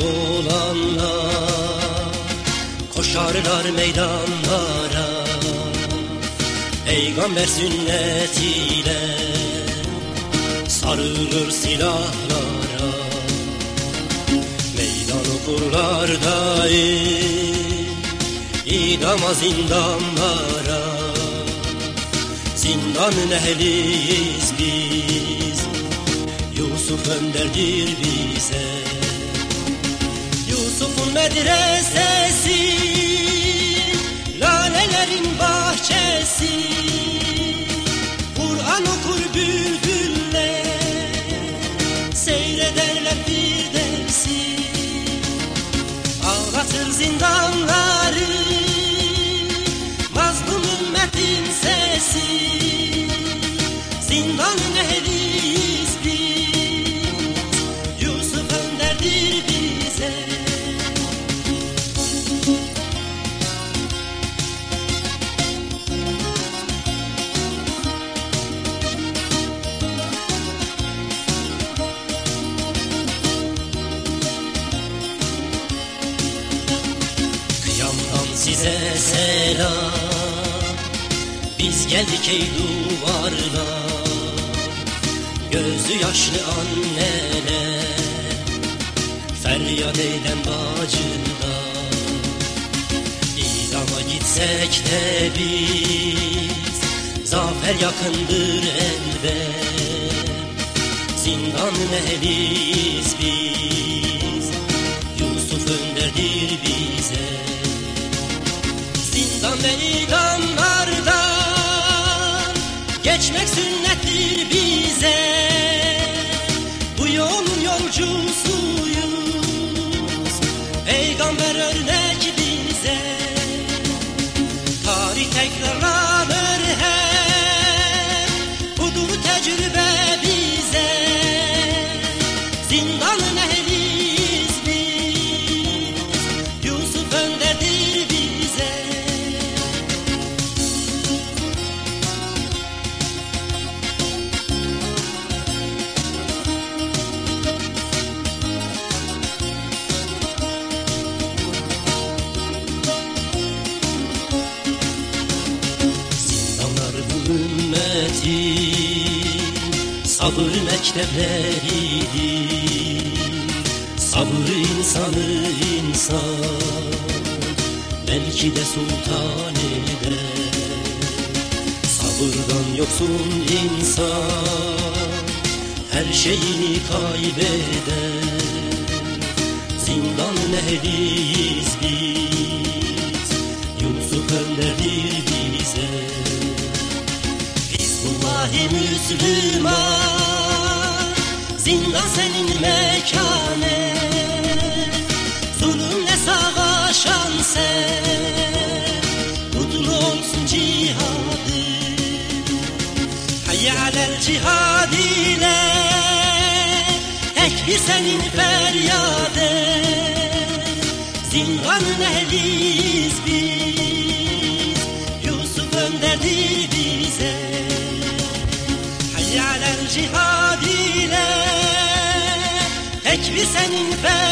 olanlar Koşarlar meydanlara. Peygamber sünnetiyle Sarılır silahlara. Meydan okurlar daim İdama zindanlara. Zindanın ehliyiz biz Yusuf önderdir bize Yusuf'un medresesi Lalelerin bahçesi size selam. Biz geldik ey duvarlar. Gözü yaşlı anneler Feryat eden bacılar İdama gitsek de biz Zafer yakındır elbet. Zindanın ehliyiz biz ümmetin sabır mektepleridir Sabır insanı insan. Belki de sultan eder Sabırdan yoksun insan. Her şeyini kaybeder. Zindan ehliyiz biz Müslüman Zindan senin mekanı Zulümle savaşan sen? Mutlu olsun cihadı. Hayya alel cihad ile Tek bir senin feryadı Zindanın ehliyiz senin feryadı